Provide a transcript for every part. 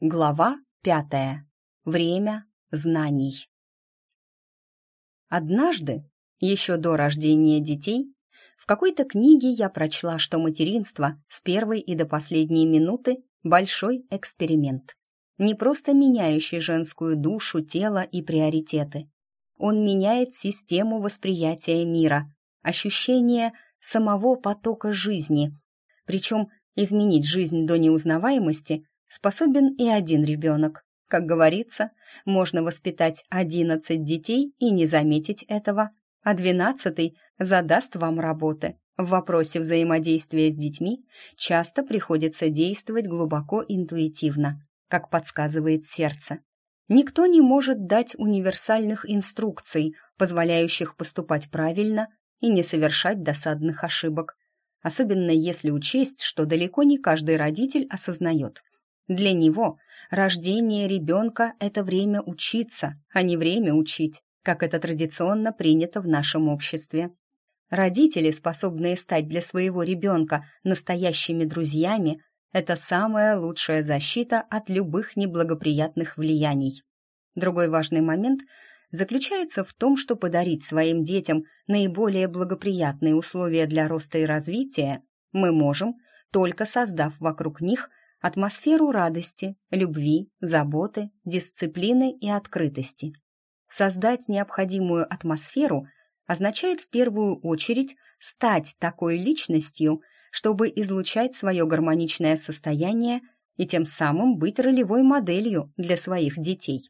Глава пятая. Время знаний. Однажды, еще до рождения детей, в какой-то книге я прочла, что материнство с первой и до последней минуты – большой эксперимент. Не просто меняющий женскую душу, тело и приоритеты. Он меняет систему восприятия мира, ощущение самого потока жизни. Причем изменить жизнь до неузнаваемости – способен и один ребенок. Как говорится, можно воспитать одиннадцать детей и не заметить этого, а двенадцатый задаст вам работы. В вопросе взаимодействия с детьми часто приходится действовать глубоко интуитивно, как подсказывает сердце. Никто не может дать универсальных инструкций, позволяющих поступать правильно и не совершать досадных ошибок, особенно если учесть, что далеко не каждый родитель осознает – для него рождение ребенка – это время учиться, а не время учить, как это традиционно принято в нашем обществе. Родители, способные стать для своего ребенка настоящими друзьями, это самая лучшая защита от любых неблагоприятных влияний. Другой важный момент заключается в том, что подарить своим детям наиболее благоприятные условия для роста и развития мы можем, только создав вокруг них атмосферу радости, любви, заботы, дисциплины и открытости. Создать необходимую атмосферу означает в первую очередь стать такой личностью, чтобы излучать свое гармоничное состояние и тем самым быть ролевой моделью для своих детей.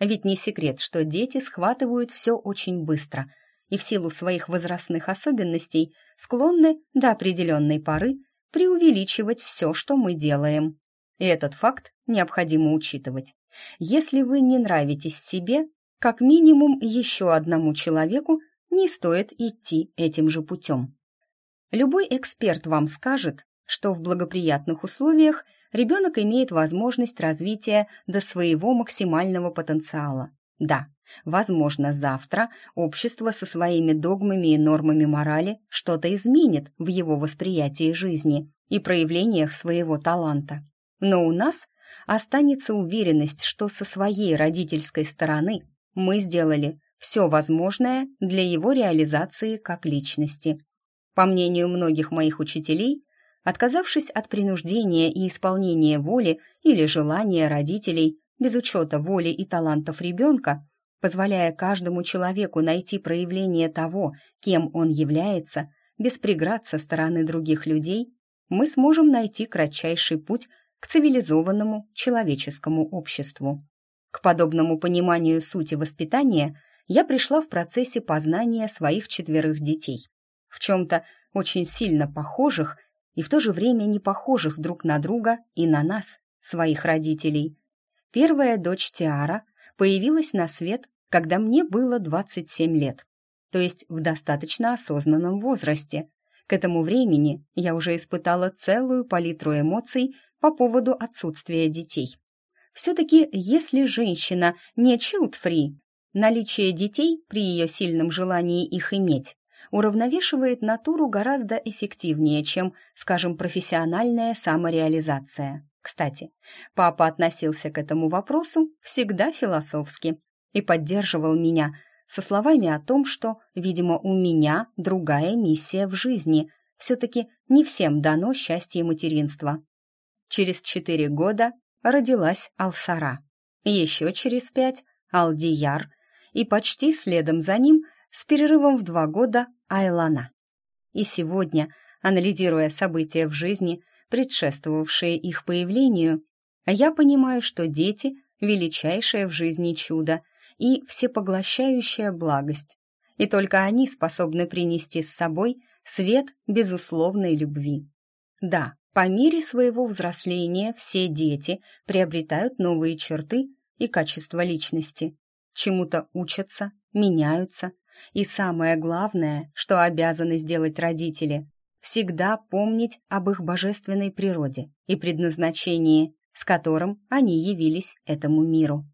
Ведь не секрет, что дети схватывают все очень быстро и в силу своих возрастных особенностей склонны до определенной поры преувеличивать все, что мы делаем. И этот факт необходимо учитывать. Если вы не нравитесь себе, как минимум еще одному человеку не стоит идти этим же путем. Любой эксперт вам скажет, что в благоприятных условиях ребенок имеет возможность развития до своего максимального потенциала. Да, возможно, завтра общество со своими догмами и нормами морали что-то изменит в его восприятии жизни и проявлениях своего таланта. Но у нас останется уверенность, что со своей родительской стороны мы сделали все возможное для его реализации как личности. По мнению многих моих учителей, отказавшись от принуждения и исполнения воли или желания родителей без учета воли и талантов ребенка, позволяя каждому человеку найти проявление того, кем он является, без преград со стороны других людей, мы сможем найти кратчайший путь к цивилизованному человеческому обществу. К подобному пониманию сути воспитания я пришла в процессе познания своих четверых детей, в чем-то очень сильно похожих и в то же время не похожих друг на друга и на нас, своих родителей. Первая дочь Тиара появилась на свет, когда мне было 27 лет, то есть в достаточно осознанном возрасте. К этому времени я уже испытала целую палитру эмоций по поводу отсутствия детей. Все-таки, если женщина не child-free, наличие детей при ее сильном желании их иметь уравновешивает натуру гораздо эффективнее, чем, скажем, профессиональная самореализация. Кстати, папа относился к этому вопросу всегда философски и поддерживал меня со словами о том, что, видимо, у меня другая миссия в жизни. Все-таки не всем дано счастье материнства. Через четыре года родилась Алсара, еще через пять — Алдияр, и почти следом за ним, с перерывом в два года, Айлана. И сегодня, анализируя события в жизни, предшествовавшие их появлению, я понимаю, что дети — величайшее в жизни чудо и всепоглощающая благость, и только они способны принести с собой свет безусловной любви. Да, по мере своего взросления все дети приобретают новые черты и качества личности, чему-то учатся, меняются, и самое главное, что обязаны сделать родители, всегда помнить об их божественной природе и предназначении, с которым они явились этому миру.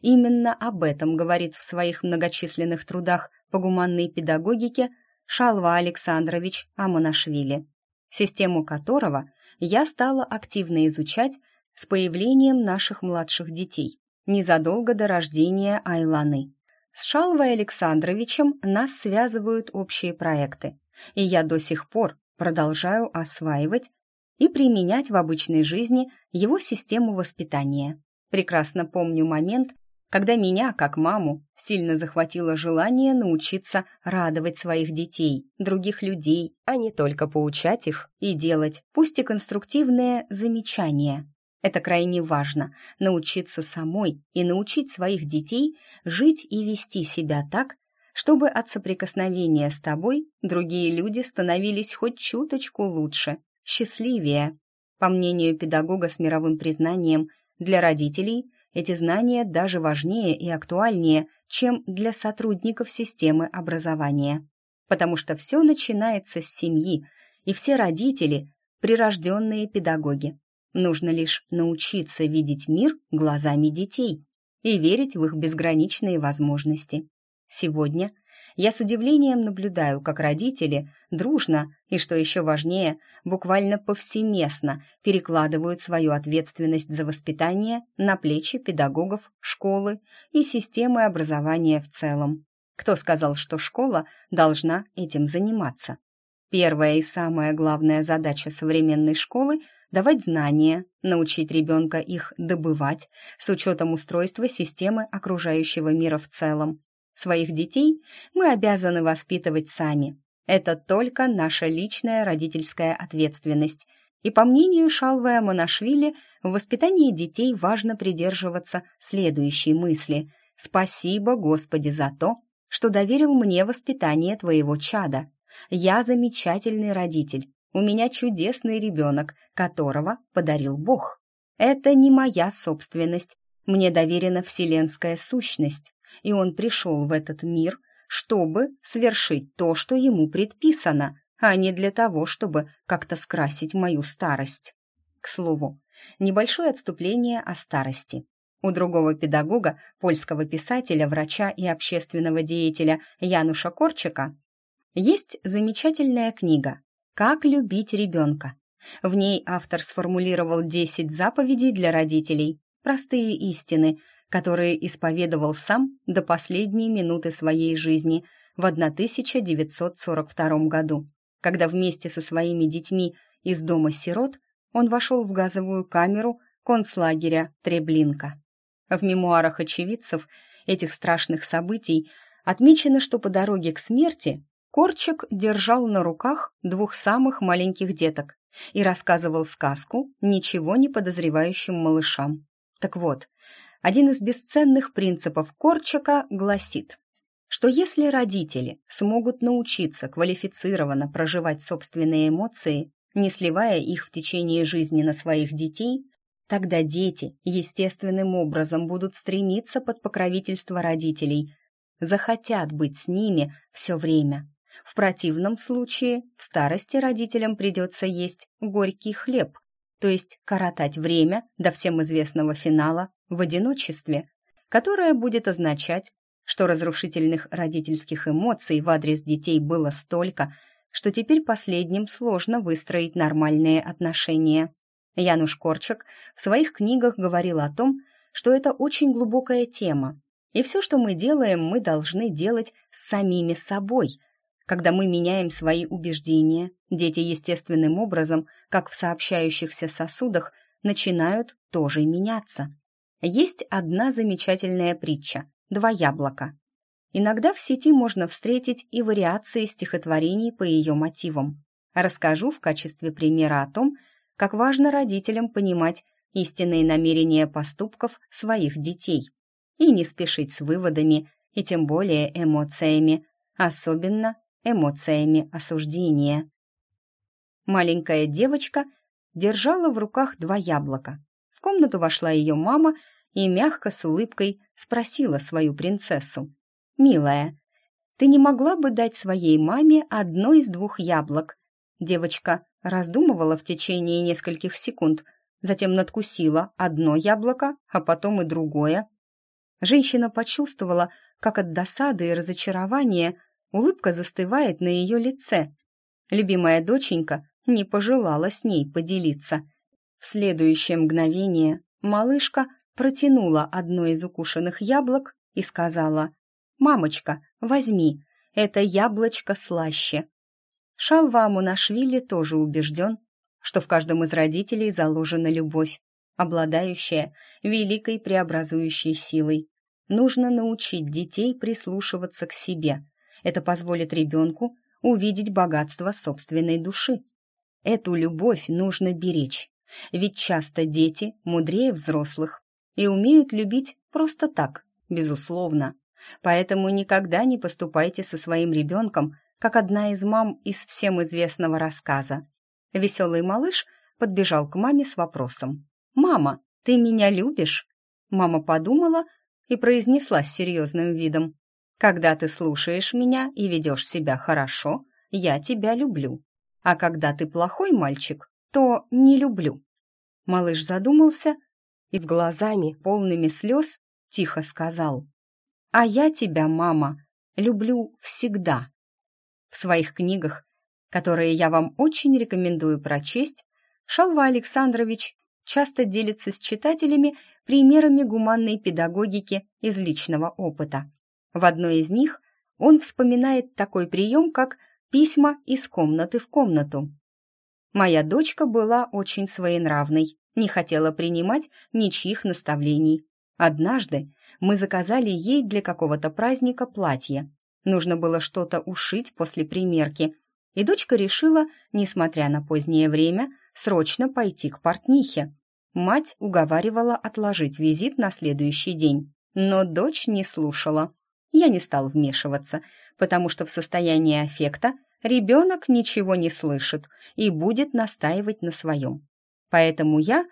Именно об этом говорит в своих многочисленных трудах по гуманной педагогике Шалва Александрович Амонашвили, систему которого я стала активно изучать с появлением наших младших детей, незадолго до рождения Айланы. С Шалвой Александровичем нас связывают общие проекты, и я до сих пор продолжаю осваивать и применять в обычной жизни его систему воспитания. Прекрасно помню момент, когда меня, как маму, сильно захватило желание научиться радовать своих детей, других людей, а не только поучать их и делать, пусть и конструктивные, замечания. Это крайне важно — научиться самой и научить своих детей жить и вести себя так, чтобы от соприкосновения с тобой другие люди становились хоть чуточку лучше, счастливее. По мнению педагога с мировым признанием, для родителей эти знания даже важнее и актуальнее, чем для сотрудников системы образования. Потому что все начинается с семьи, и все родители – прирожденные педагоги. Нужно лишь научиться видеть мир глазами детей и верить в их безграничные возможности. Сегодня я с удивлением наблюдаю, как родители дружно и, что еще важнее, буквально повсеместно перекладывают свою ответственность за воспитание на плечи педагогов, школы и системы образования в целом. Кто сказал, что школа должна этим заниматься? Первая и самая главная задача современной школы – давать знания, научить ребенка их добывать с учетом устройства системы окружающего мира в целом, Своих детей мы обязаны воспитывать сами. Это только наша личная родительская ответственность. И по мнению Шалвая Монашвили, в воспитании детей важно придерживаться следующей мысли «Спасибо, Господи, за то, что доверил мне воспитание твоего чада. Я замечательный родитель, у меня чудесный ребенок, которого подарил Бог. Это не моя собственность, мне доверена вселенская сущность, и он пришел в этот мир, чтобы свершить то, что ему предписано, а не для того, чтобы как-то скрасить мою старость. К слову, небольшое отступление о старости. У другого педагога, польского писателя, врача и общественного деятеля Януша Корчика есть замечательная книга «Как любить ребенка». В ней автор сформулировал 10 заповедей для родителей, простые истины, которые исповедовал сам до последней минуты своей жизни в 1942 году, когда вместе со своими детьми из дома сирот он вошел в газовую камеру концлагеря Треблинка. В мемуарах очевидцев этих страшных событий отмечено, что по дороге к смерти Корчик держал на руках двух самых маленьких деток и рассказывал сказку ничего не подозревающим малышам. Так вот, один из бесценных принципов Корчака гласит, что если родители смогут научиться квалифицированно проживать собственные эмоции, не сливая их в течение жизни на своих детей, тогда дети естественным образом будут стремиться под покровительство родителей, захотят быть с ними все время. В противном случае в старости родителям придется есть горький хлеб, то есть коротать время до всем известного финала в одиночестве, которое будет означать, что разрушительных родительских эмоций в адрес детей было столько, что теперь последним сложно выстроить нормальные отношения. Януш Корчак в своих книгах говорил о том, что это очень глубокая тема, и все, что мы делаем, мы должны делать с самими собой – когда мы меняем свои убеждения, дети естественным образом, как в сообщающихся сосудах, начинают тоже меняться. Есть одна замечательная притча «Два яблока». Иногда в сети можно встретить и вариации стихотворений по ее мотивам. Расскажу в качестве примера о том, как важно родителям понимать истинные намерения поступков своих детей и не спешить с выводами и тем более эмоциями, особенно эмоциями осуждения. Маленькая девочка держала в руках два яблока. В комнату вошла ее мама и мягко с улыбкой спросила свою принцессу. «Милая, ты не могла бы дать своей маме одно из двух яблок?» Девочка раздумывала в течение нескольких секунд, затем надкусила одно яблоко, а потом и другое. Женщина почувствовала, как от досады и разочарования Улыбка застывает на ее лице. Любимая доченька не пожелала с ней поделиться. В следующее мгновение малышка протянула одно из укушенных яблок и сказала «Мамочка, возьми, это яблочко слаще». Шалва Мунашвили тоже убежден, что в каждом из родителей заложена любовь, обладающая великой преобразующей силой. Нужно научить детей прислушиваться к себе. Это позволит ребенку увидеть богатство собственной души. Эту любовь нужно беречь, ведь часто дети мудрее взрослых и умеют любить просто так, безусловно. Поэтому никогда не поступайте со своим ребенком, как одна из мам из всем известного рассказа. Веселый малыш подбежал к маме с вопросом. «Мама, ты меня любишь?» Мама подумала и произнесла с серьезным видом. «Когда ты слушаешь меня и ведешь себя хорошо, я тебя люблю. А когда ты плохой мальчик, то не люблю». Малыш задумался и с глазами, полными слез, тихо сказал. «А я тебя, мама, люблю всегда». В своих книгах, которые я вам очень рекомендую прочесть, Шалва Александрович часто делится с читателями примерами гуманной педагогики из личного опыта. В одной из них он вспоминает такой прием, как письма из комнаты в комнату. Моя дочка была очень своенравной, не хотела принимать ничьих наставлений. Однажды мы заказали ей для какого-то праздника платье. Нужно было что-то ушить после примерки, и дочка решила, несмотря на позднее время, срочно пойти к портнихе. Мать уговаривала отложить визит на следующий день, но дочь не слушала. Я не стал вмешиваться, потому что в состоянии аффекта ребенок ничего не слышит и будет настаивать на своем. Поэтому я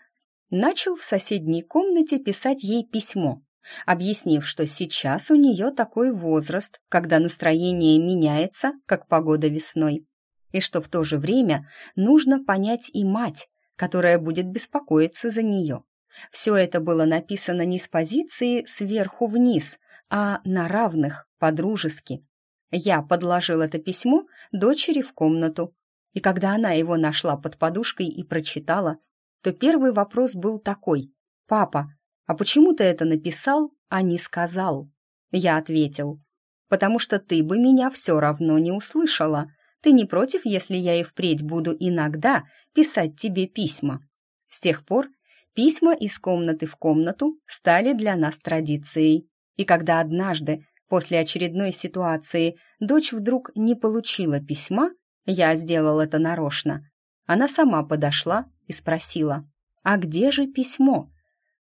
начал в соседней комнате писать ей письмо, объяснив, что сейчас у нее такой возраст, когда настроение меняется, как погода весной, и что в то же время нужно понять и мать, которая будет беспокоиться за нее. Все это было написано не с позиции сверху вниз, а на равных, по-дружески. Я подложил это письмо дочери в комнату, и когда она его нашла под подушкой и прочитала, то первый вопрос был такой «Папа, а почему ты это написал, а не сказал?» Я ответил «Потому что ты бы меня все равно не услышала. Ты не против, если я и впредь буду иногда писать тебе письма?» С тех пор письма из комнаты в комнату стали для нас традицией. И когда однажды, после очередной ситуации, дочь вдруг не получила письма, я сделал это нарочно. Она сама подошла и спросила, «А где же письмо?»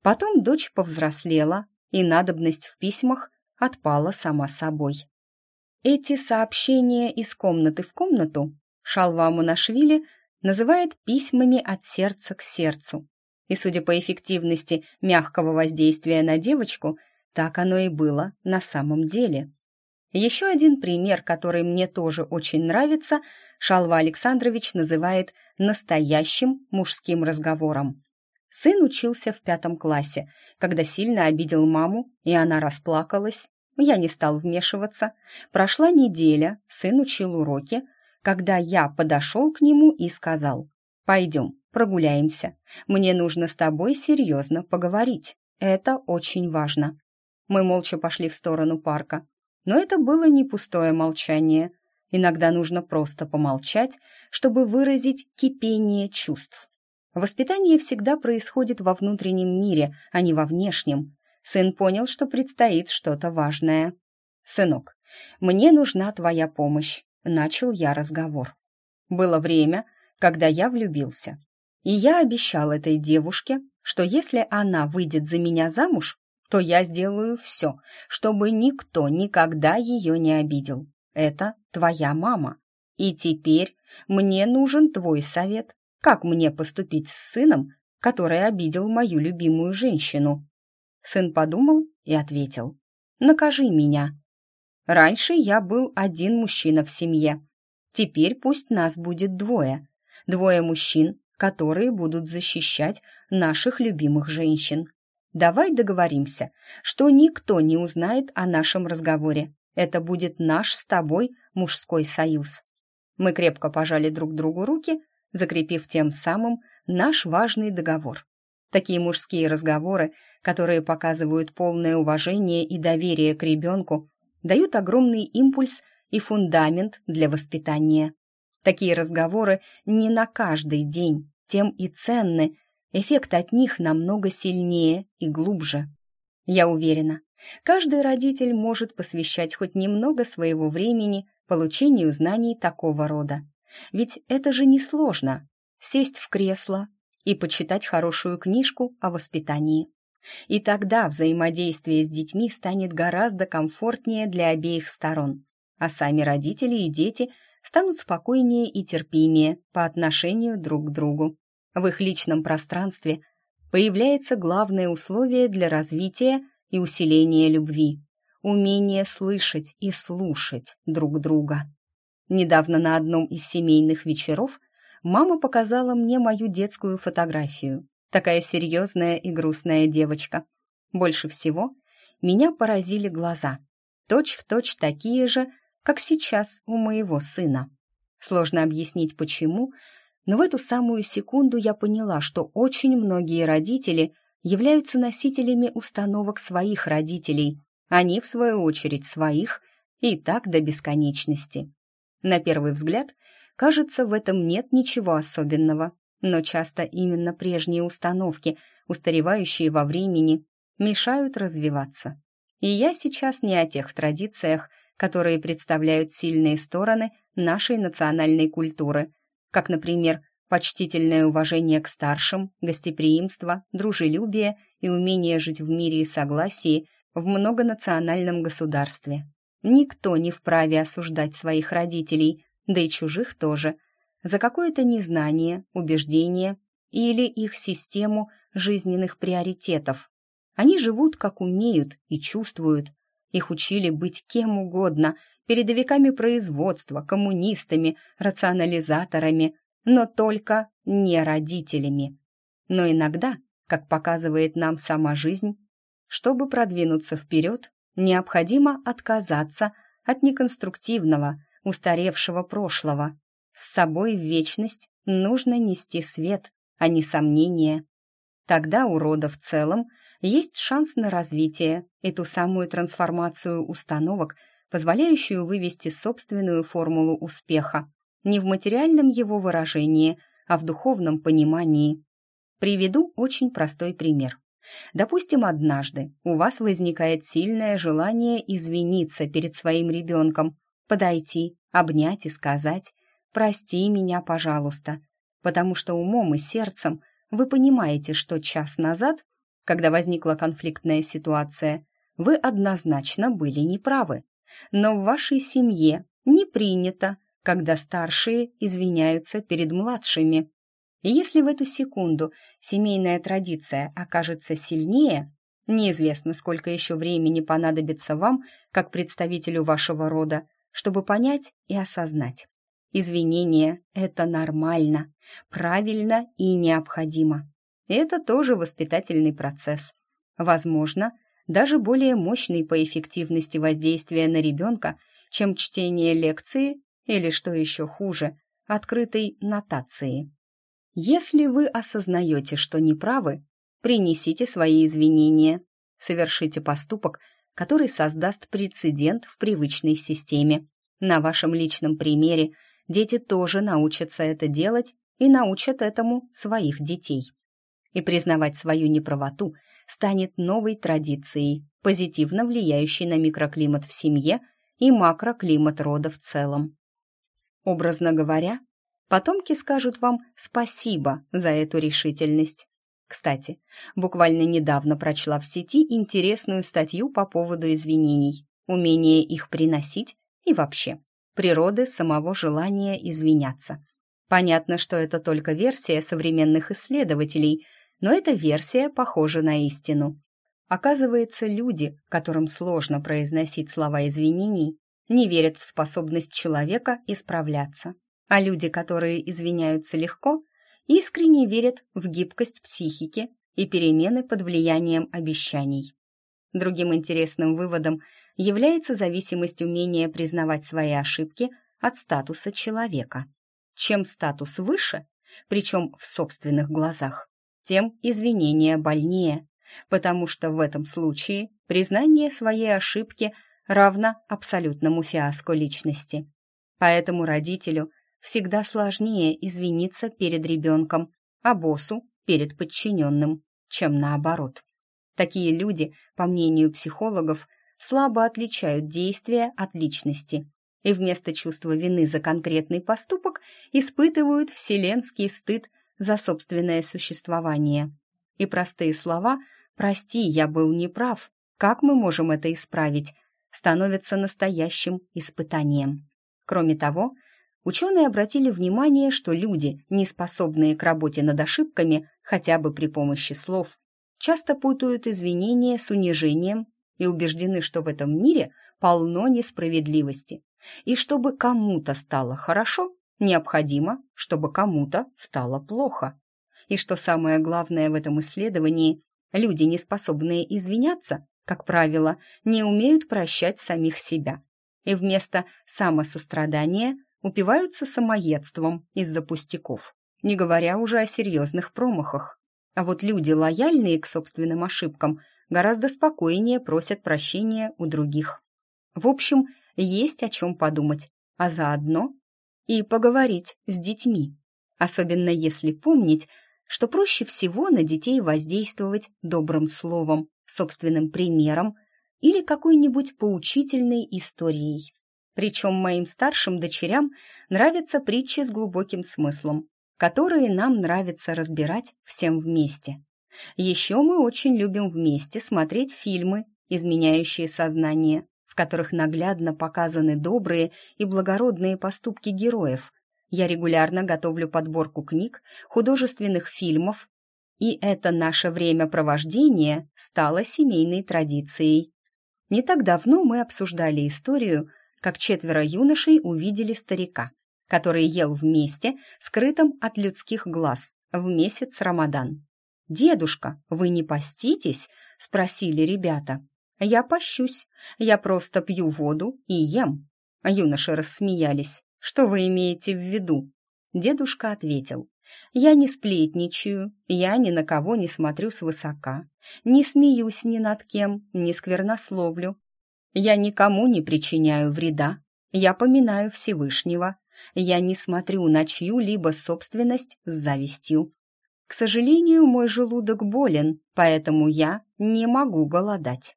Потом дочь повзрослела, и надобность в письмах отпала сама собой. Эти сообщения из комнаты в комнату Шалва Мунашвили называет письмами от сердца к сердцу. И, судя по эффективности мягкого воздействия на девочку, так оно и было на самом деле. Еще один пример, который мне тоже очень нравится, Шалва Александрович называет настоящим мужским разговором. Сын учился в пятом классе, когда сильно обидел маму, и она расплакалась. Я не стал вмешиваться. Прошла неделя, сын учил уроки, когда я подошел к нему и сказал, «Пойдем, прогуляемся. Мне нужно с тобой серьезно поговорить. Это очень важно». Мы молча пошли в сторону парка. Но это было не пустое молчание. Иногда нужно просто помолчать, чтобы выразить кипение чувств. Воспитание всегда происходит во внутреннем мире, а не во внешнем. Сын понял, что предстоит что-то важное. «Сынок, мне нужна твоя помощь», — начал я разговор. Было время, когда я влюбился. И я обещал этой девушке, что если она выйдет за меня замуж, то я сделаю все, чтобы никто никогда ее не обидел. Это твоя мама. И теперь мне нужен твой совет. Как мне поступить с сыном, который обидел мою любимую женщину? Сын подумал и ответил. Накажи меня. Раньше я был один мужчина в семье. Теперь пусть нас будет двое. Двое мужчин, которые будут защищать наших любимых женщин. Давай договоримся, что никто не узнает о нашем разговоре. Это будет наш с тобой мужской союз. Мы крепко пожали друг другу руки, закрепив тем самым наш важный договор. Такие мужские разговоры, которые показывают полное уважение и доверие к ребенку, дают огромный импульс и фундамент для воспитания. Такие разговоры не на каждый день, тем и ценны, эффект от них намного сильнее и глубже. Я уверена, каждый родитель может посвящать хоть немного своего времени получению знаний такого рода. Ведь это же несложно — сесть в кресло и почитать хорошую книжку о воспитании. И тогда взаимодействие с детьми станет гораздо комфортнее для обеих сторон, а сами родители и дети станут спокойнее и терпимее по отношению друг к другу. В их личном пространстве появляется главное условие для развития и усиления любви — умение слышать и слушать друг друга. Недавно на одном из семейных вечеров мама показала мне мою детскую фотографию. Такая серьезная и грустная девочка. Больше всего меня поразили глаза. Точь-в-точь точь такие же, как сейчас у моего сына. Сложно объяснить почему, но в эту самую секунду я поняла, что очень многие родители являются носителями установок своих родителей, они, в свою очередь, своих, и так до бесконечности. На первый взгляд, кажется, в этом нет ничего особенного, но часто именно прежние установки, устаревающие во времени, мешают развиваться. И я сейчас не о тех традициях, которые представляют сильные стороны нашей национальной культуры, как, например, почтительное уважение к старшим, гостеприимство, дружелюбие и умение жить в мире и согласии в многонациональном государстве. Никто не вправе осуждать своих родителей, да и чужих тоже, за какое-то незнание, убеждение или их систему жизненных приоритетов. Они живут как умеют и чувствуют. Их учили быть кем угодно, передовиками производства, коммунистами, рационализаторами, но только не родителями. Но иногда, как показывает нам сама жизнь, чтобы продвинуться вперед, необходимо отказаться от неконструктивного, устаревшего прошлого. С собой в вечность нужно нести свет, а не сомнения. Тогда у рода в целом есть шанс на развитие и ту самую трансформацию установок, позволяющую вывести собственную формулу успеха, не в материальном его выражении, а в духовном понимании. Приведу очень простой пример. Допустим, однажды у вас возникает сильное желание извиниться перед своим ребенком, подойти, обнять и сказать «Прости меня, пожалуйста», потому что умом и сердцем вы понимаете, что час назад, когда возникла конфликтная ситуация, вы однозначно были неправы. Но в вашей семье не принято, когда старшие извиняются перед младшими. Если в эту секунду семейная традиция окажется сильнее, неизвестно, сколько еще времени понадобится вам, как представителю вашего рода, чтобы понять и осознать. Извинения — это нормально, правильно и необходимо. Это тоже воспитательный процесс. Возможно, даже более мощный по эффективности воздействия на ребенка, чем чтение лекции или, что еще хуже, открытой нотации. Если вы осознаете, что неправы, принесите свои извинения, совершите поступок, который создаст прецедент в привычной системе. На вашем личном примере дети тоже научатся это делать и научат этому своих детей. И признавать свою неправоту станет новой традицией, позитивно влияющей на микроклимат в семье и макроклимат рода в целом. Образно говоря, Потомки скажут вам спасибо за эту решительность. Кстати, буквально недавно прочла в сети интересную статью по поводу извинений, умение их приносить и вообще природы самого желания извиняться. Понятно, что это только версия современных исследователей, но эта версия похожа на истину. Оказывается, люди, которым сложно произносить слова извинений, не верят в способность человека исправляться а люди, которые извиняются легко, искренне верят в гибкость психики и перемены под влиянием обещаний. Другим интересным выводом является зависимость умения признавать свои ошибки от статуса человека. Чем статус выше, причем в собственных глазах, тем извинения больнее, потому что в этом случае признание своей ошибки равно абсолютному фиаско личности. Поэтому родителю всегда сложнее извиниться перед ребенком, а боссу перед подчиненным, чем наоборот. Такие люди, по мнению психологов, слабо отличают действия от личности и вместо чувства вины за конкретный поступок испытывают вселенский стыд за собственное существование. И простые слова «прости, я был неправ», как мы можем это исправить, становятся настоящим испытанием. Кроме того, ученые обратили внимание, что люди, не способные к работе над ошибками хотя бы при помощи слов, часто путают извинения с унижением и убеждены, что в этом мире полно несправедливости, и чтобы кому-то стало хорошо, необходимо, чтобы кому-то стало плохо. И что самое главное в этом исследовании, люди, не способные извиняться, как правило, не умеют прощать самих себя. И вместо самосострадания упиваются самоедством из-за пустяков, не говоря уже о серьезных промахах. А вот люди, лояльные к собственным ошибкам, гораздо спокойнее просят прощения у других. В общем, есть о чем подумать, а заодно и поговорить с детьми. Особенно если помнить, что проще всего на детей воздействовать добрым словом, собственным примером или какой-нибудь поучительной историей. Причем моим старшим дочерям нравятся притчи с глубоким смыслом, которые нам нравится разбирать всем вместе. Еще мы очень любим вместе смотреть фильмы, изменяющие сознание, которых наглядно показаны добрые и благородные поступки героев. Я регулярно готовлю подборку книг, художественных фильмов, и это наше времяпровождение стало семейной традицией. Не так давно мы обсуждали историю, как четверо юношей увидели старика, который ел вместе, скрытым от людских глаз, в месяц Рамадан. «Дедушка, вы не поститесь?» — спросили ребята. «Я пощусь, я просто пью воду и ем». Юноши рассмеялись. «Что вы имеете в виду?» Дедушка ответил. «Я не сплетничаю, я ни на кого не смотрю свысока, не смеюсь ни над кем, не сквернословлю. Я никому не причиняю вреда, я поминаю Всевышнего, я не смотрю на чью-либо собственность с завистью. К сожалению, мой желудок болен, поэтому я не могу голодать.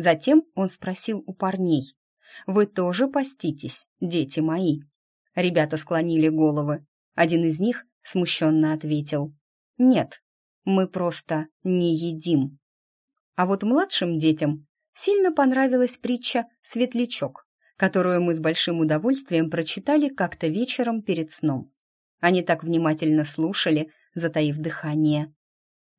Затем он спросил у парней. «Вы тоже поститесь, дети мои?» Ребята склонили головы. Один из них смущенно ответил. «Нет, мы просто не едим». А вот младшим детям сильно понравилась притча «Светлячок», которую мы с большим удовольствием прочитали как-то вечером перед сном. Они так внимательно слушали, затаив дыхание.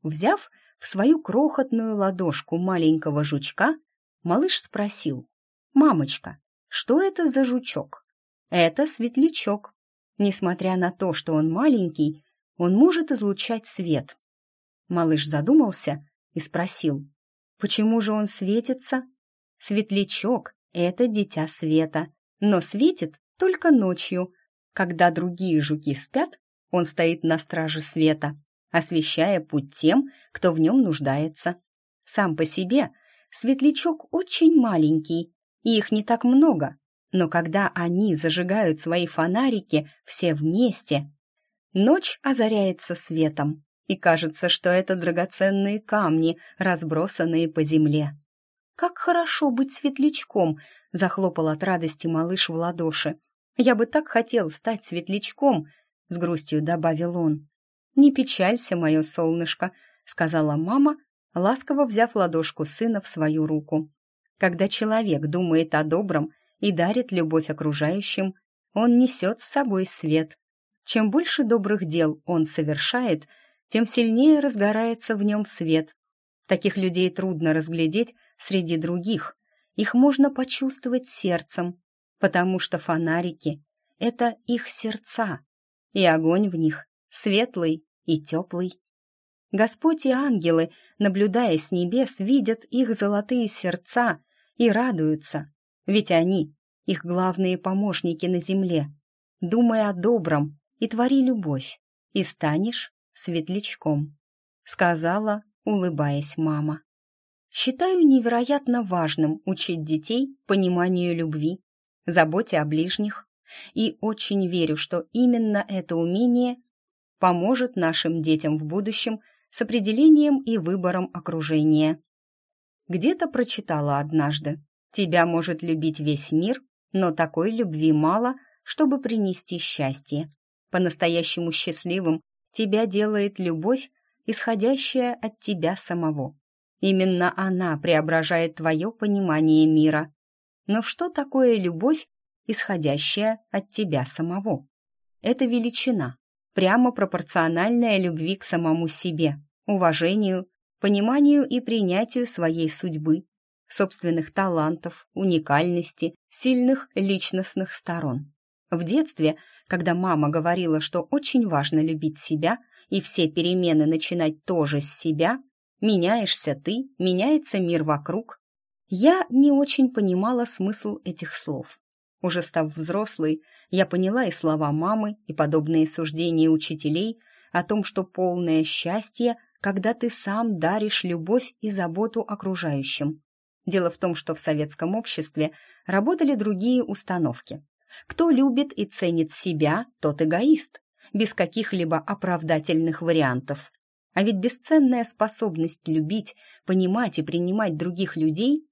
Взяв в свою крохотную ладошку маленького жучка, малыш спросил, «Мамочка, что это за жучок?» «Это светлячок. Несмотря на то, что он маленький, он может излучать свет». Малыш задумался и спросил, «Почему же он светится?» «Светлячок — это дитя света, но светит только ночью. Когда другие жуки спят, он стоит на страже света, освещая путь тем, кто в нем нуждается. Сам по себе светлячок очень маленький, и их не так много, но когда они зажигают свои фонарики все вместе, ночь озаряется светом, и кажется, что это драгоценные камни, разбросанные по земле. «Как хорошо быть светлячком!» — захлопал от радости малыш в ладоши. «Я бы так хотел стать светлячком!» с грустью добавил он. «Не печалься, мое солнышко», — сказала мама, ласково взяв ладошку сына в свою руку. «Когда человек думает о добром и дарит любовь окружающим, он несет с собой свет. Чем больше добрых дел он совершает, тем сильнее разгорается в нем свет. Таких людей трудно разглядеть среди других, их можно почувствовать сердцем, потому что фонарики — это их сердца, и огонь в них светлый и теплый. Господь и ангелы, наблюдая с небес, видят их золотые сердца и радуются, ведь они — их главные помощники на земле. Думай о добром и твори любовь. и станешь светлячком», — сказала, улыбаясь мама. Считаю невероятно важным учить детей пониманию любви, заботе о ближних, и очень верю, что именно это умение поможет нашим детям в будущем с определением и выбором окружения. Где-то прочитала однажды, тебя может любить весь мир, но такой любви мало, чтобы принести счастье. По-настоящему счастливым тебя делает любовь, исходящая от тебя самого. Именно она преображает твое понимание мира. Но что такое любовь, исходящая от тебя самого? Это величина, прямо пропорциональная любви к самому себе, уважению, пониманию и принятию своей судьбы, собственных талантов, уникальности, сильных личностных сторон. В детстве, когда мама говорила, что очень важно любить себя и все перемены начинать тоже с себя, меняешься ты, меняется мир вокруг, я не очень понимала смысл этих слов. Уже став взрослой, я поняла и слова мамы, и подобные суждения учителей о том, что полное счастье, когда ты сам даришь любовь и заботу окружающим. Дело в том, что в советском обществе работали другие установки. Кто любит и ценит себя, тот эгоист, без каких-либо оправдательных вариантов. А ведь бесценная способность любить, понимать и принимать других людей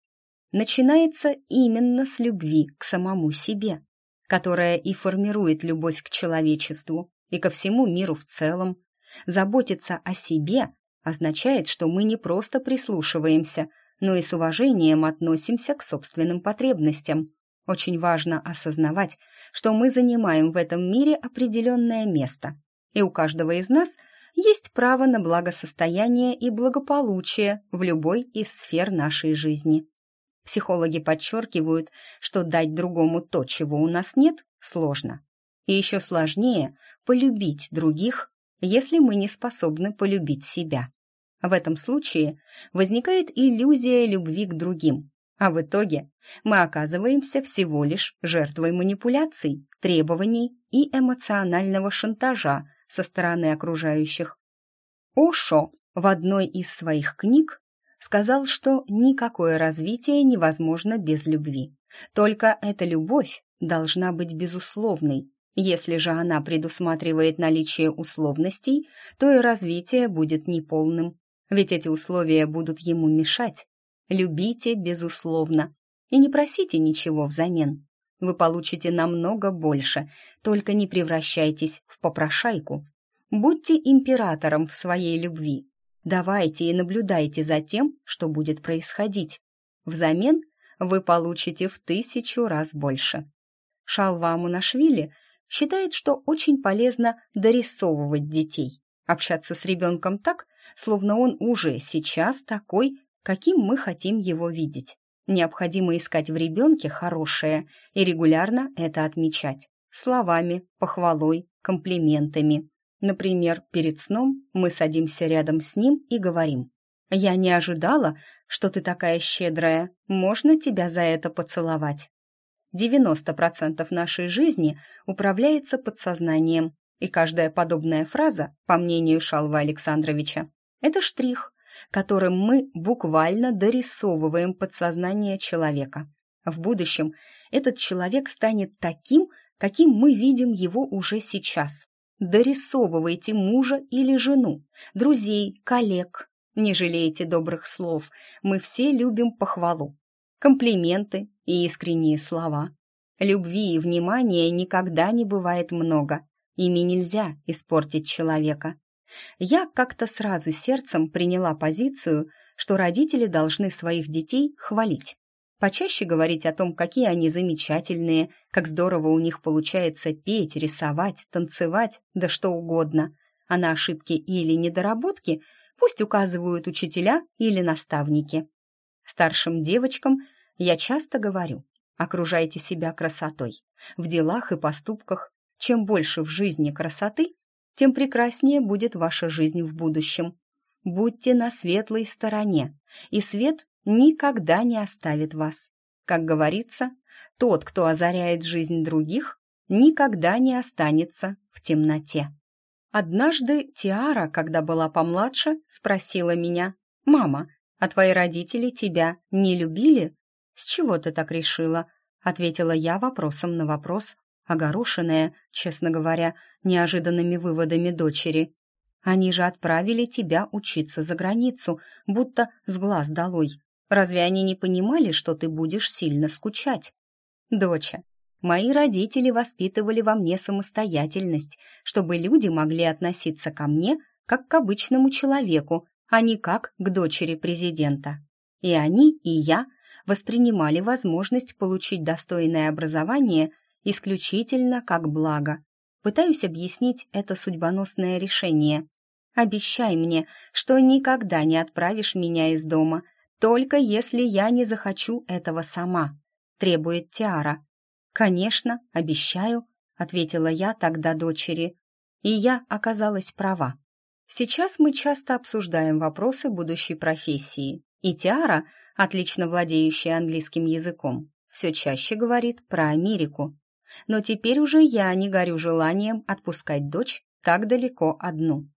начинается именно с любви к самому себе, которая и формирует любовь к человечеству и ко всему миру в целом. Заботиться о себе означает, что мы не просто прислушиваемся, но и с уважением относимся к собственным потребностям. Очень важно осознавать, что мы занимаем в этом мире определенное место, и у каждого из нас есть право на благосостояние и благополучие в любой из сфер нашей жизни. Психологи подчеркивают, что дать другому то, чего у нас нет, сложно. И еще сложнее полюбить других, если мы не способны полюбить себя. В этом случае возникает иллюзия любви к другим, а в итоге мы оказываемся всего лишь жертвой манипуляций, требований и эмоционального шантажа со стороны окружающих. Ошо в одной из своих книг сказал, что никакое развитие невозможно без любви. Только эта любовь должна быть безусловной. Если же она предусматривает наличие условностей, то и развитие будет неполным ведь эти условия будут ему мешать. Любите, безусловно, и не просите ничего взамен. Вы получите намного больше, только не превращайтесь в попрошайку. Будьте императором в своей любви. Давайте и наблюдайте за тем, что будет происходить. Взамен вы получите в тысячу раз больше. Шалва Мунашвили считает, что очень полезно дорисовывать детей, общаться с ребенком так, словно он уже сейчас такой, каким мы хотим его видеть. Необходимо искать в ребенке хорошее и регулярно это отмечать. Словами, похвалой, комплиментами. Например, перед сном мы садимся рядом с ним и говорим «Я не ожидала, что ты такая щедрая, можно тебя за это поцеловать?» 90% нашей жизни управляется подсознанием, и каждая подобная фраза, по мнению Шалва Александровича, это штрих, которым мы буквально дорисовываем подсознание человека. В будущем этот человек станет таким, каким мы видим его уже сейчас. Дорисовывайте мужа или жену, друзей, коллег. Не жалейте добрых слов, мы все любим похвалу, комплименты и искренние слова. Любви и внимания никогда не бывает много, ими нельзя испортить человека. Я как-то сразу сердцем приняла позицию, что родители должны своих детей хвалить. Почаще говорить о том, какие они замечательные, как здорово у них получается петь, рисовать, танцевать, да что угодно. А на ошибки или недоработки пусть указывают учителя или наставники. Старшим девочкам я часто говорю, окружайте себя красотой. В делах и поступках. Чем больше в жизни красоты, тем прекраснее будет ваша жизнь в будущем. Будьте на светлой стороне, и свет никогда не оставит вас. Как говорится, тот, кто озаряет жизнь других, никогда не останется в темноте. Однажды Тиара, когда была помладше, спросила меня, «Мама, а твои родители тебя не любили?» «С чего ты так решила?» — ответила я вопросом на вопрос, огорошенная, честно говоря, неожиданными выводами дочери. «Они же отправили тебя учиться за границу, будто с глаз долой. Разве они не понимали, что ты будешь сильно скучать?» «Доча, Мои родители воспитывали во мне самостоятельность, чтобы люди могли относиться ко мне как к обычному человеку, а не как к дочери президента. И они, и я воспринимали возможность получить достойное образование исключительно как благо. Пытаюсь объяснить это судьбоносное решение. Обещай мне, что никогда не отправишь меня из дома, только если я не захочу этого сама, требует Тиара. «Конечно, обещаю», — ответила я тогда дочери. И я оказалась права. Сейчас мы часто обсуждаем вопросы будущей профессии, и Тиара, отлично владеющая английским языком, все чаще говорит про Америку. Но теперь уже я не горю желанием отпускать дочь так далеко одну.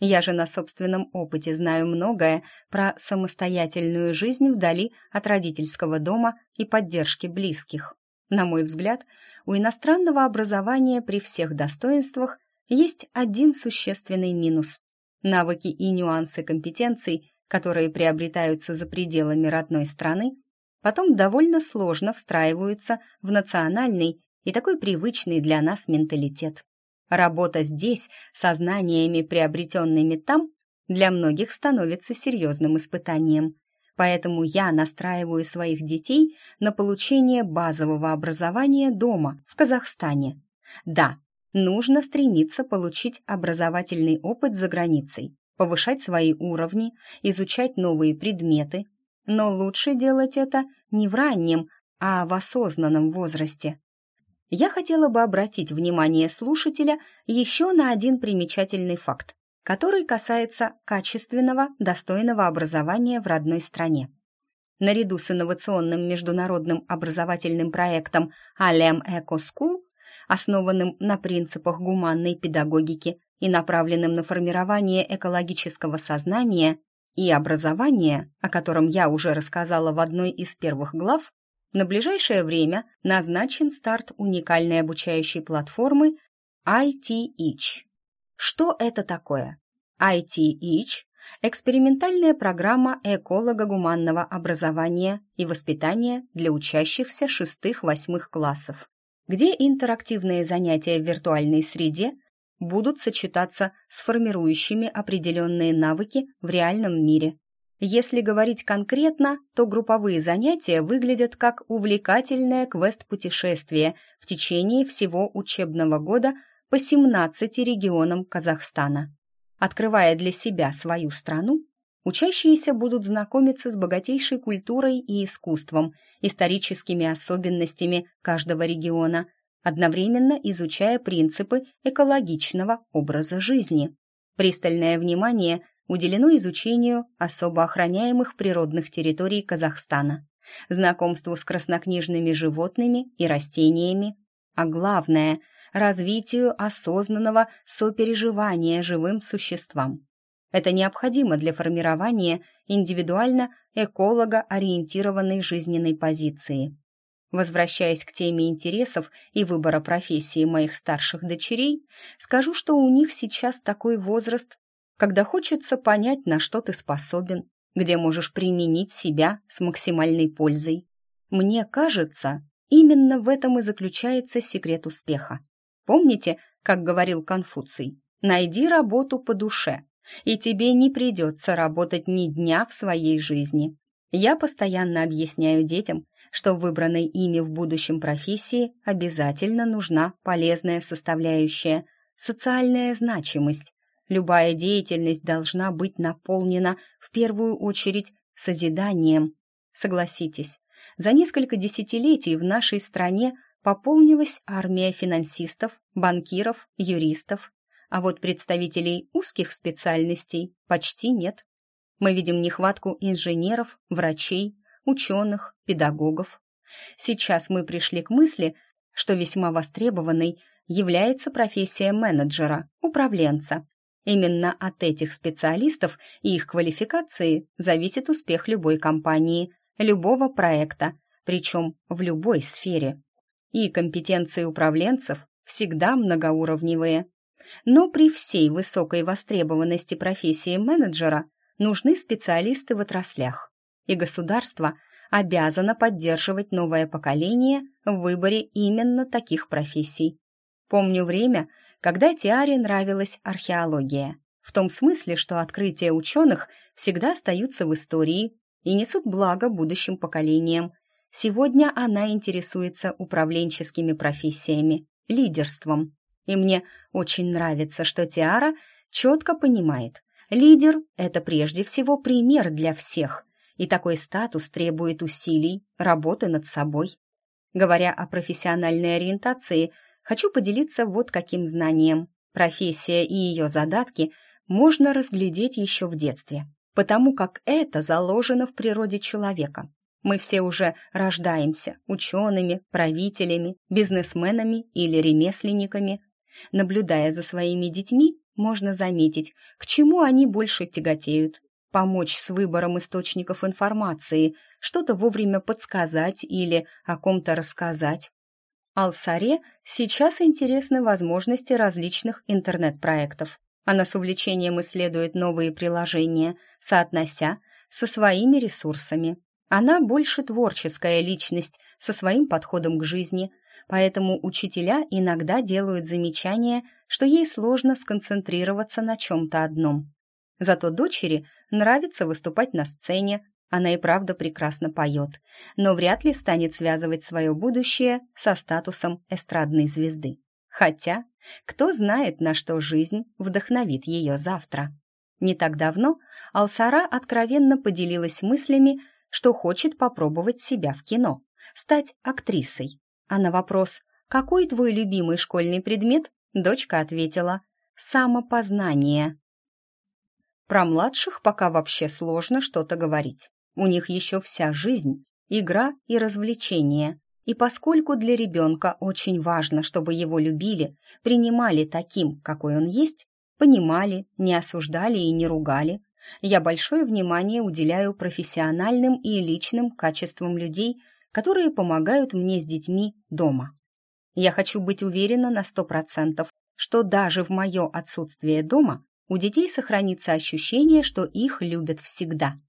Я же на собственном опыте знаю многое про самостоятельную жизнь вдали от родительского дома и поддержки близких. На мой взгляд, у иностранного образования при всех достоинствах есть один существенный минус. Навыки и нюансы компетенций, которые приобретаются за пределами родной страны, потом довольно сложно встраиваются в национальный и такой привычный для нас менталитет. Работа здесь со знаниями, приобретенными там, для многих становится серьезным испытанием. Поэтому я настраиваю своих детей на получение базового образования дома, в Казахстане. Да, нужно стремиться получить образовательный опыт за границей, повышать свои уровни, изучать новые предметы, но лучше делать это не в раннем, а в осознанном возрасте. Я хотела бы обратить внимание слушателя еще на один примечательный факт который касается качественного, достойного образования в родной стране. Наряду с инновационным международным образовательным проектом «Алем Eco School», основанным на принципах гуманной педагогики и направленным на формирование экологического сознания и образования, о котором я уже рассказала в одной из первых глав, на ближайшее время назначен старт уникальной обучающей платформы IT-Each что это такое? IT-ИЧ – экспериментальная программа эколого-гуманного образования и воспитания для учащихся шестых-восьмых классов, где интерактивные занятия в виртуальной среде будут сочетаться с формирующими определенные навыки в реальном мире. Если говорить конкретно, то групповые занятия выглядят как увлекательное квест-путешествие в течение всего учебного года – по 17 регионам Казахстана. Открывая для себя свою страну, учащиеся будут знакомиться с богатейшей культурой и искусством, историческими особенностями каждого региона, одновременно изучая принципы экологичного образа жизни. Пристальное внимание уделено изучению особо охраняемых природных территорий Казахстана, знакомству с краснокнижными животными и растениями, а главное развитию осознанного сопереживания живым существам. Это необходимо для формирования индивидуально эколого-ориентированной жизненной позиции. Возвращаясь к теме интересов и выбора профессии моих старших дочерей, скажу, что у них сейчас такой возраст, когда хочется понять, на что ты способен, где можешь применить себя с максимальной пользой. Мне кажется, именно в этом и заключается секрет успеха. Помните, как говорил Конфуций? «Найди работу по душе, и тебе не придется работать ни дня в своей жизни». Я постоянно объясняю детям, что выбранной ими в будущем профессии обязательно нужна полезная составляющая – социальная значимость. Любая деятельность должна быть наполнена в первую очередь созиданием. Согласитесь, за несколько десятилетий в нашей стране пополнилась армия финансистов, банкиров, юристов, а вот представителей узких специальностей почти нет. Мы видим нехватку инженеров, врачей, ученых, педагогов. Сейчас мы пришли к мысли, что весьма востребованной является профессия менеджера, управленца. Именно от этих специалистов и их квалификации зависит успех любой компании, любого проекта, причем в любой сфере. И компетенции управленцев всегда многоуровневые. Но при всей высокой востребованности профессии менеджера нужны специалисты в отраслях, и государство обязано поддерживать новое поколение в выборе именно таких профессий. Помню время, когда Тиаре нравилась археология, в том смысле, что открытия ученых всегда остаются в истории и несут благо будущим поколениям. Сегодня она интересуется управленческими профессиями, лидерством. И мне очень нравится, что Тиара четко понимает, лидер — это прежде всего пример для всех, и такой статус требует усилий, работы над собой. Говоря о профессиональной ориентации, хочу поделиться вот каким знанием. Профессия и ее задатки можно разглядеть еще в детстве, потому как это заложено в природе человека. Мы все уже рождаемся учеными, правителями, бизнесменами или ремесленниками. Наблюдая за своими детьми, можно заметить, к чему они больше тяготеют. Помочь с выбором источников информации, что-то вовремя подсказать или о ком-то рассказать. Алсаре сейчас интересны возможности различных интернет-проектов. Она с увлечением исследует новые приложения, соотнося со своими ресурсами. Она больше творческая личность со своим подходом к жизни, поэтому учителя иногда делают замечание, что ей сложно сконцентрироваться на чем-то одном. Зато дочери нравится выступать на сцене, она и правда прекрасно поет, но вряд ли станет связывать свое будущее со статусом эстрадной звезды. Хотя, кто знает, на что жизнь вдохновит ее завтра. Не так давно Алсара откровенно поделилась мыслями что хочет попробовать себя в кино, стать актрисой. А на вопрос «Какой твой любимый школьный предмет?» дочка ответила «Самопознание». Про младших пока вообще сложно что-то говорить. У них еще вся жизнь, игра и развлечения. И поскольку для ребенка очень важно, чтобы его любили, принимали таким, какой он есть, понимали, не осуждали и не ругали, я большое внимание уделяю профессиональным и личным качествам людей, которые помогают мне с детьми дома. Я хочу быть уверена на сто процентов, что даже в мое отсутствие дома у детей сохранится ощущение, что их любят всегда,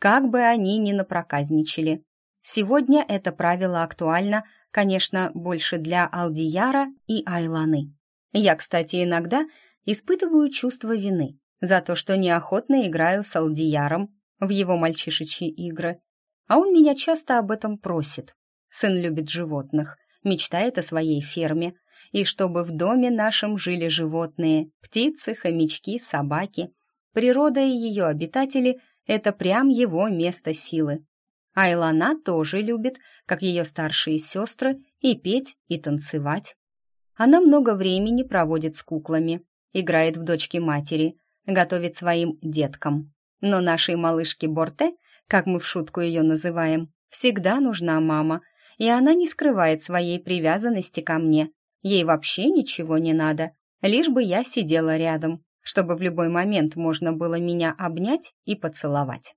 как бы они ни напроказничали. Сегодня это правило актуально, конечно, больше для Алдияра и Айланы. Я, кстати, иногда испытываю чувство вины, за то, что неохотно играю с Алдияром в его мальчишечьи игры. А он меня часто об этом просит. Сын любит животных, мечтает о своей ферме, и чтобы в доме нашем жили животные, птицы, хомячки, собаки. Природа и ее обитатели — это прям его место силы. Айлана тоже любит, как ее старшие сестры, и петь, и танцевать. Она много времени проводит с куклами, играет в дочки матери, готовит своим деткам. Но нашей малышке Борте, как мы в шутку ее называем, всегда нужна мама, и она не скрывает своей привязанности ко мне. Ей вообще ничего не надо, лишь бы я сидела рядом, чтобы в любой момент можно было меня обнять и поцеловать.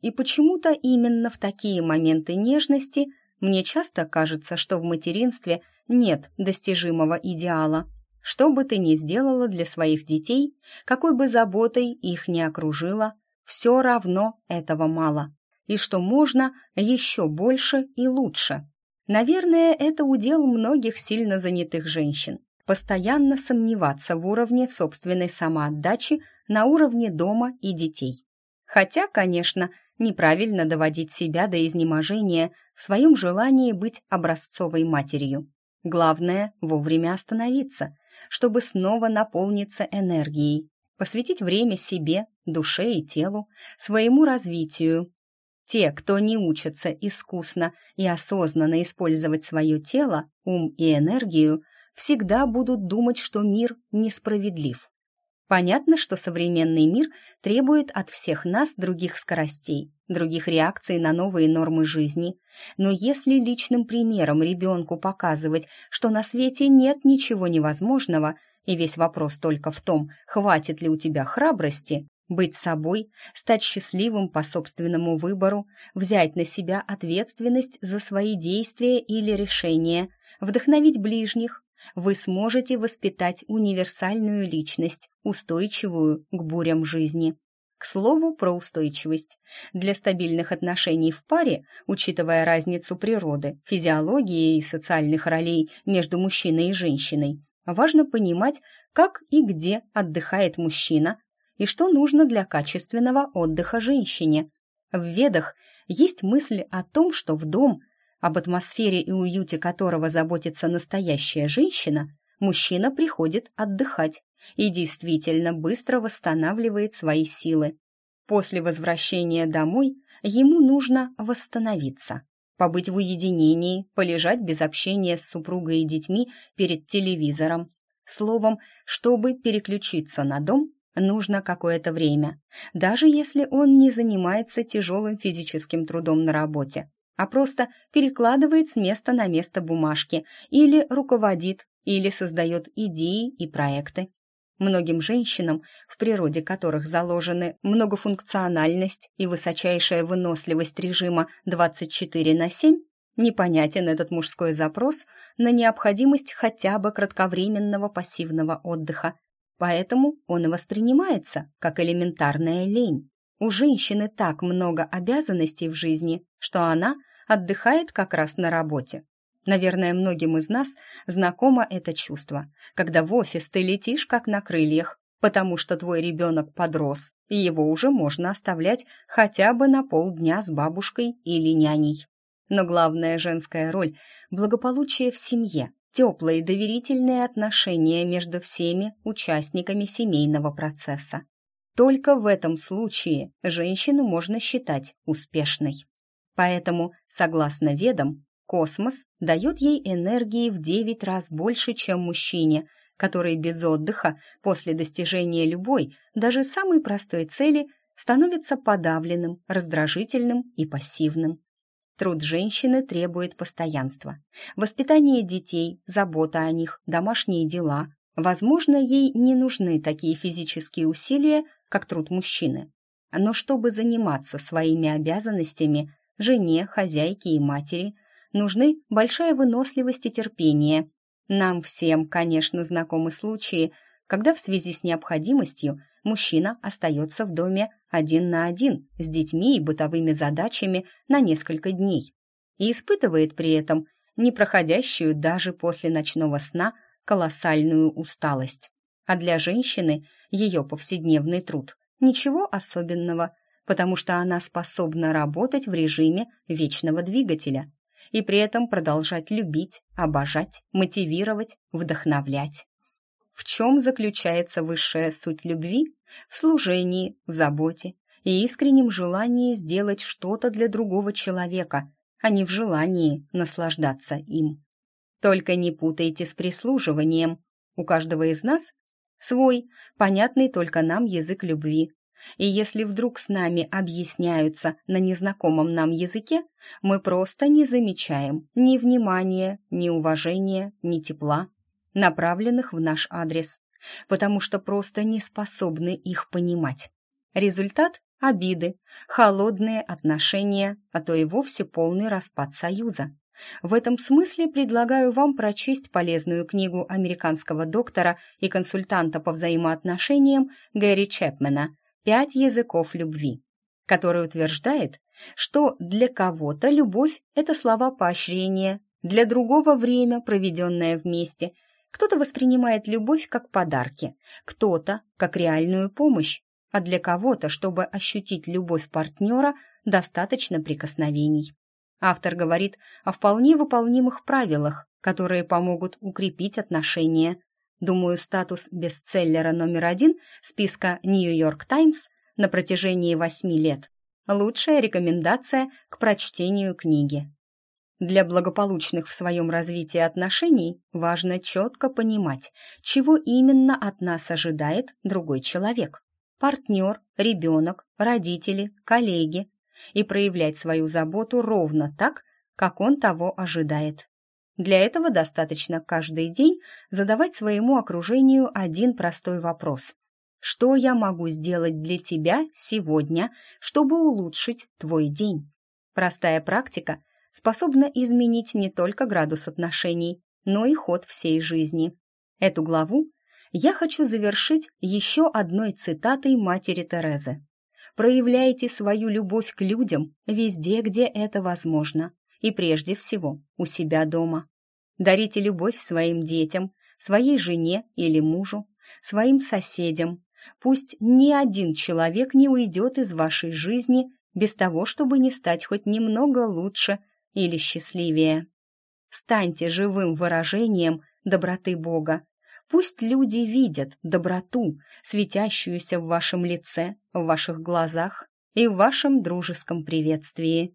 И почему-то именно в такие моменты нежности мне часто кажется, что в материнстве нет достижимого идеала, что бы ты ни сделала для своих детей, какой бы заботой их ни окружила, все равно этого мало. И что можно еще больше и лучше. Наверное, это удел многих сильно занятых женщин. Постоянно сомневаться в уровне собственной самоотдачи на уровне дома и детей. Хотя, конечно, неправильно доводить себя до изнеможения в своем желании быть образцовой матерью. Главное – вовремя остановиться – чтобы снова наполниться энергией, посвятить время себе, душе и телу, своему развитию. Те, кто не учатся искусно и осознанно использовать свое тело, ум и энергию, всегда будут думать, что мир несправедлив. Понятно, что современный мир требует от всех нас других скоростей, других реакций на новые нормы жизни. Но если личным примером ребенку показывать, что на свете нет ничего невозможного, и весь вопрос только в том, хватит ли у тебя храбрости, быть собой, стать счастливым по собственному выбору, взять на себя ответственность за свои действия или решения, вдохновить ближних, вы сможете воспитать универсальную личность, устойчивую к бурям жизни. К слову про устойчивость. Для стабильных отношений в паре, учитывая разницу природы, физиологии и социальных ролей между мужчиной и женщиной, важно понимать, как и где отдыхает мужчина и что нужно для качественного отдыха женщине. В Ведах есть мысль о том, что в дом об атмосфере и уюте которого заботится настоящая женщина, мужчина приходит отдыхать и действительно быстро восстанавливает свои силы. После возвращения домой ему нужно восстановиться, побыть в уединении, полежать без общения с супругой и детьми перед телевизором. Словом, чтобы переключиться на дом, нужно какое-то время, даже если он не занимается тяжелым физическим трудом на работе а просто перекладывает с места на место бумажки или руководит, или создает идеи и проекты. Многим женщинам, в природе которых заложены многофункциональность и высочайшая выносливость режима 24 на 7, непонятен этот мужской запрос на необходимость хотя бы кратковременного пассивного отдыха. Поэтому он и воспринимается как элементарная лень. У женщины так много обязанностей в жизни, что она отдыхает как раз на работе. Наверное, многим из нас знакомо это чувство, когда в офис ты летишь как на крыльях, потому что твой ребенок подрос, и его уже можно оставлять хотя бы на полдня с бабушкой или няней. Но главная женская роль – благополучие в семье, теплые доверительные отношения между всеми участниками семейного процесса. Только в этом случае женщину можно считать успешной. Поэтому, согласно ведам, космос дает ей энергии в 9 раз больше, чем мужчине, который без отдыха после достижения любой, даже самой простой цели, становится подавленным, раздражительным и пассивным. Труд женщины требует постоянства. Воспитание детей, забота о них, домашние дела. Возможно, ей не нужны такие физические усилия, как труд мужчины. Но чтобы заниматься своими обязанностями, жене, хозяйке и матери нужны большая выносливость и терпение. Нам всем, конечно, знакомы случаи, когда в связи с необходимостью мужчина остается в доме один на один с детьми и бытовыми задачами на несколько дней и испытывает при этом непроходящую даже после ночного сна колоссальную усталость. А для женщины ее повседневный труд – ничего особенного, потому что она способна работать в режиме вечного двигателя и при этом продолжать любить, обожать, мотивировать, вдохновлять. В чем заключается высшая суть любви? В служении, в заботе и искреннем желании сделать что-то для другого человека, а не в желании наслаждаться им. Только не путайте с прислуживанием. У каждого из нас свой, понятный только нам язык любви. И если вдруг с нами объясняются на незнакомом нам языке, мы просто не замечаем ни внимания, ни уважения, ни тепла, направленных в наш адрес, потому что просто не способны их понимать. Результат – обиды, холодные отношения, а то и вовсе полный распад союза. В этом смысле предлагаю вам прочесть полезную книгу американского доктора и консультанта по взаимоотношениям Гэри Чепмена «Пять языков любви», который утверждает, что для кого-то любовь – это слова поощрения, для другого – время, проведенное вместе. Кто-то воспринимает любовь как подарки, кто-то – как реальную помощь, а для кого-то, чтобы ощутить любовь партнера, достаточно прикосновений. Автор говорит о вполне выполнимых правилах, которые помогут укрепить отношения. Думаю, статус бестселлера номер один списка «Нью-Йорк Таймс» на протяжении восьми лет – лучшая рекомендация к прочтению книги. Для благополучных в своем развитии отношений важно четко понимать, чего именно от нас ожидает другой человек. Партнер, ребенок, родители, коллеги. И проявлять свою заботу ровно так, как он того ожидает. Для этого достаточно каждый день задавать своему окружению один простой вопрос. Что я могу сделать для тебя сегодня, чтобы улучшить твой день? Простая практика способна изменить не только градус отношений, но и ход всей жизни. Эту главу я хочу завершить еще одной цитатой матери Терезы. «Проявляйте свою любовь к людям везде, где это возможно, и прежде всего у себя дома. Дарите любовь своим детям, своей жене или мужу, своим соседям. Пусть ни один человек не уйдет из вашей жизни без того, чтобы не стать хоть немного лучше или счастливее. Станьте живым выражением доброты Бога. Пусть люди видят доброту, светящуюся в вашем лице, в ваших глазах и в вашем дружеском приветствии.